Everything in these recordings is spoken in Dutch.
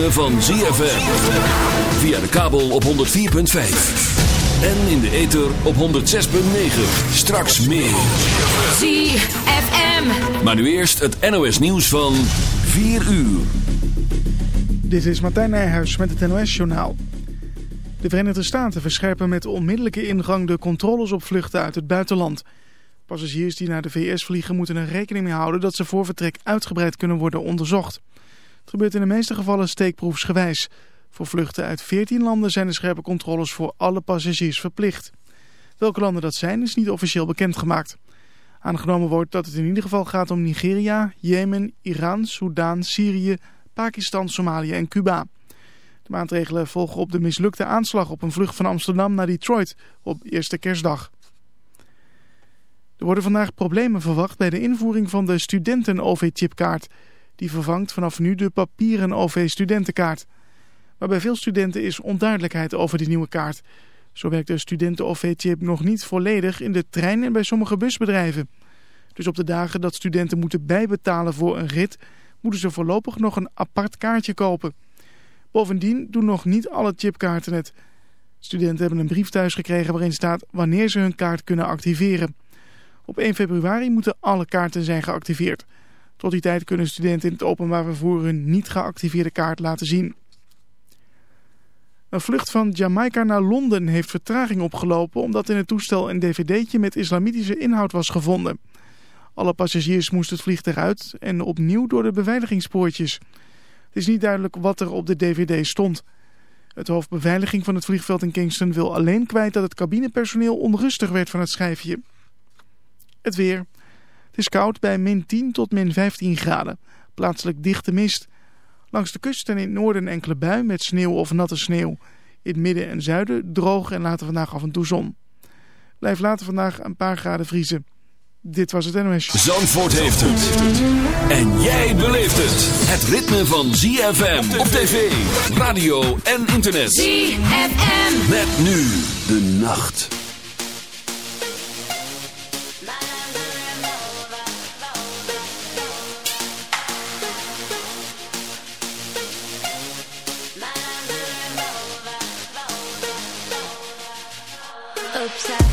ritme van ZFM. Via de kabel op 104.5. En in de ether op 106.9. Straks meer. ZFM. Maar nu eerst het NOS nieuws van 4 uur. Dit is Martijn Nijhuis met het NOS-journaal. De Verenigde Staten verscherpen met onmiddellijke ingang de controles op vluchten uit het buitenland. Passagiers die naar de VS vliegen moeten er rekening mee houden dat ze voor vertrek uitgebreid kunnen worden onderzocht. Het gebeurt in de meeste gevallen steekproefsgewijs. Voor vluchten uit 14 landen zijn de scherpe controles voor alle passagiers verplicht. Welke landen dat zijn is niet officieel bekendgemaakt. Aangenomen wordt dat het in ieder geval gaat om Nigeria, Jemen, Iran, Soudaan, Syrië, Pakistan, Somalië en Cuba. De maatregelen volgen op de mislukte aanslag op een vlucht van Amsterdam naar Detroit op eerste kerstdag. Er worden vandaag problemen verwacht bij de invoering van de studenten-OV-chipkaart. Die vervangt vanaf nu de papieren OV-studentenkaart. Maar bij veel studenten is onduidelijkheid over die nieuwe kaart. Zo werkt de studenten-OV-chip nog niet volledig in de trein en bij sommige busbedrijven. Dus op de dagen dat studenten moeten bijbetalen voor een rit... moeten ze voorlopig nog een apart kaartje kopen. Bovendien doen nog niet alle chipkaarten het. Studenten hebben een brief thuis gekregen waarin staat wanneer ze hun kaart kunnen activeren. Op 1 februari moeten alle kaarten zijn geactiveerd. Tot die tijd kunnen studenten in het openbaar vervoer hun niet geactiveerde kaart laten zien. Een vlucht van Jamaica naar Londen heeft vertraging opgelopen omdat in het toestel een dvd'tje met islamitische inhoud was gevonden. Alle passagiers moesten het vliegtuig uit en opnieuw door de beveiligingspoortjes. Het is niet duidelijk wat er op de dvd stond. Het hoofdbeveiliging van het vliegveld in Kingston wil alleen kwijt dat het cabinepersoneel onrustig werd van het schijfje. Het weer. Het is koud bij min 10 tot min 15 graden. Plaatselijk dichte mist. Langs de kust en in het noorden enkele bui met sneeuw of natte sneeuw. In het midden en zuiden droog en later vandaag af en toe zon. Blijf later vandaag een paar graden vriezen. Dit was het NOS. Zandvoort heeft het. En jij beleeft het. Het ritme van ZFM op tv, radio en internet. ZFM. Met nu de nacht. upside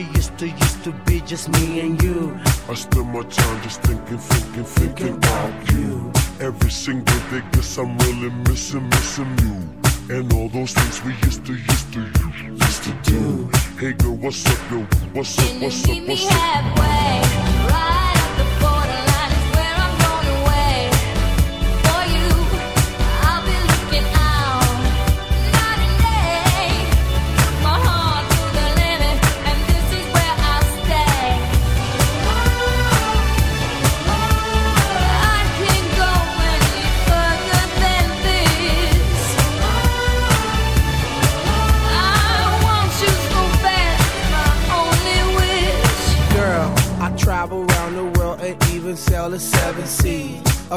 used to, used to be just me and you. I spend my time just thinking, thinking,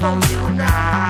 from you now.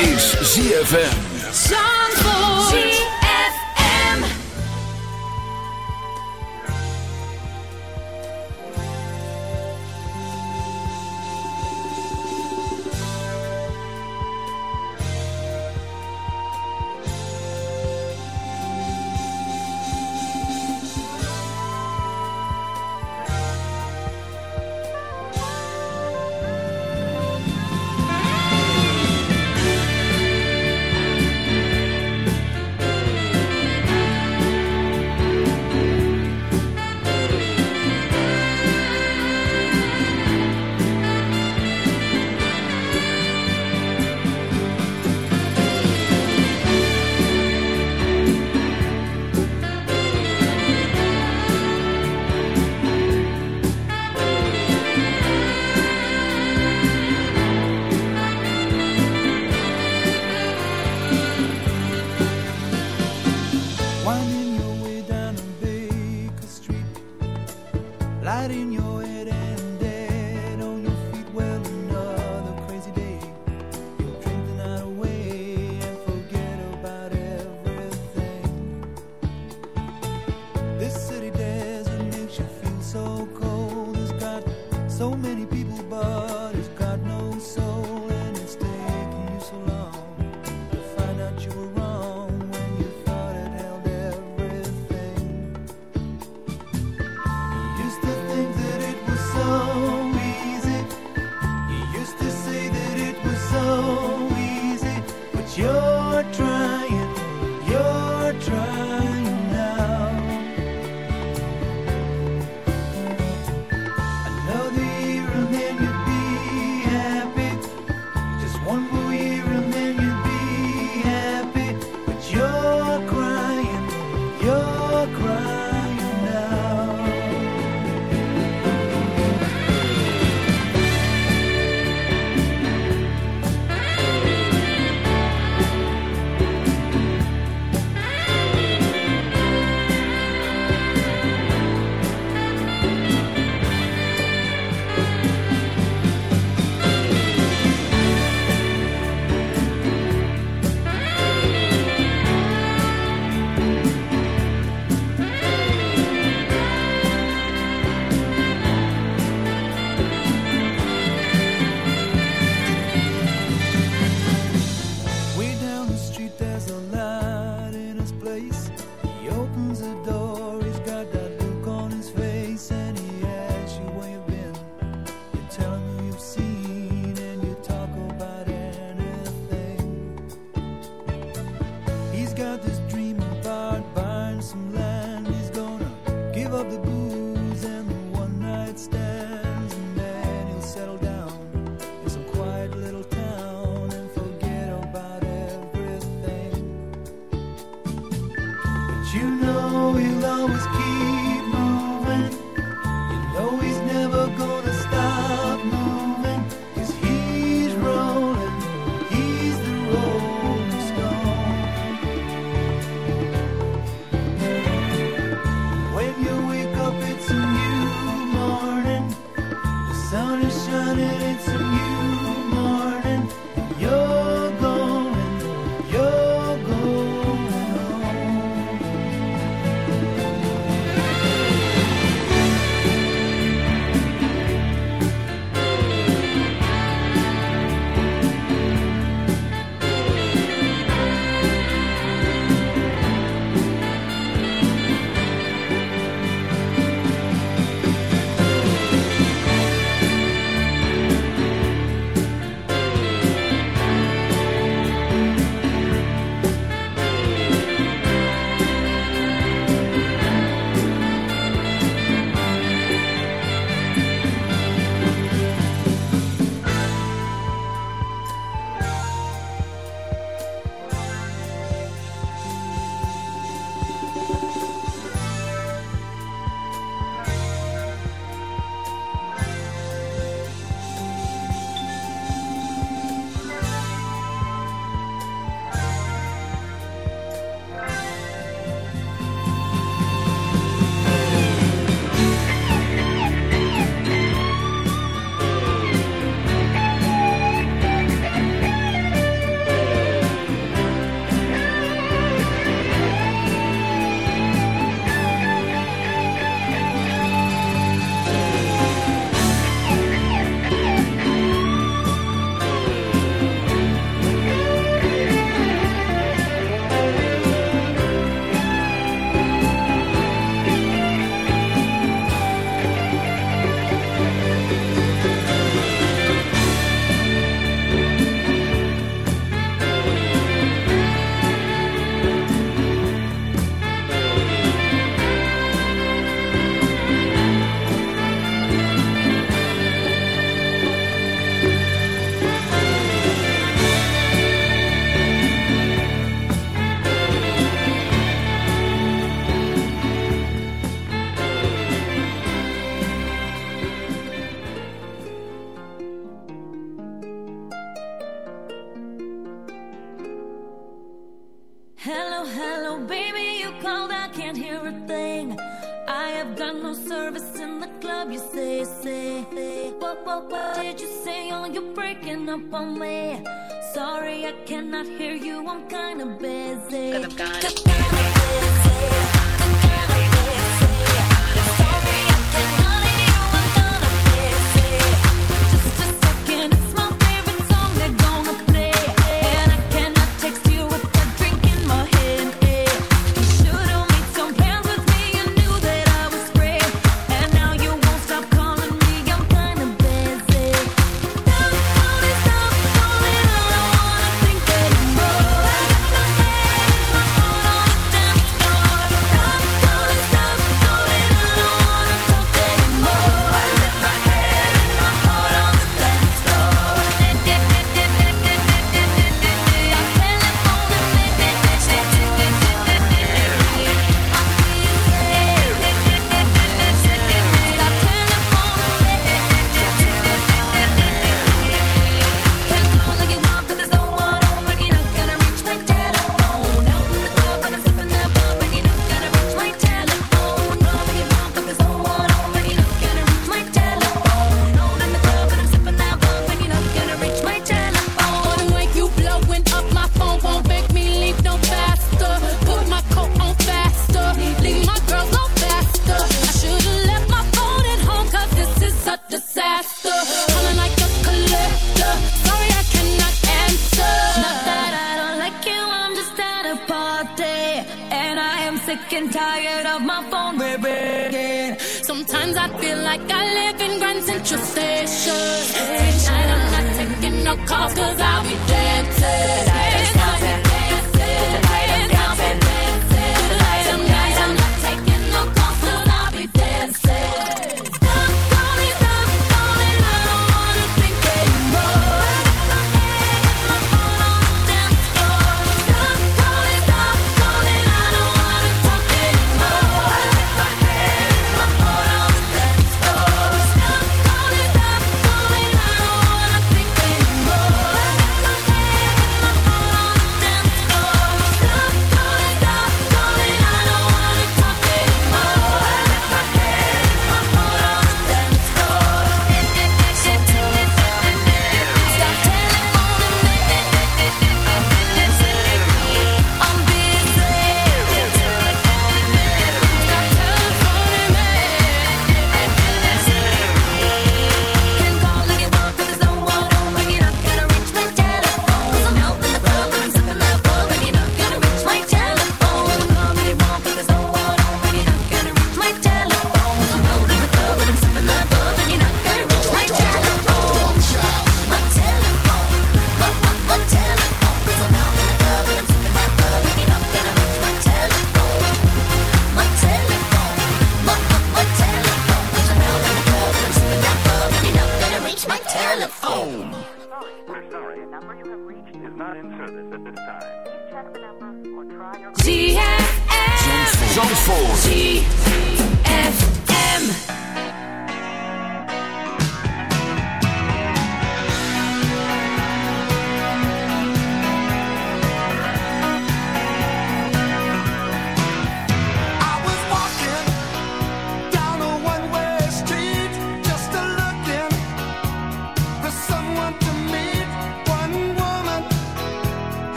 Is ZFM. Zandvoort.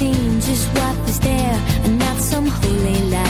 seen just what was there and not some holy light.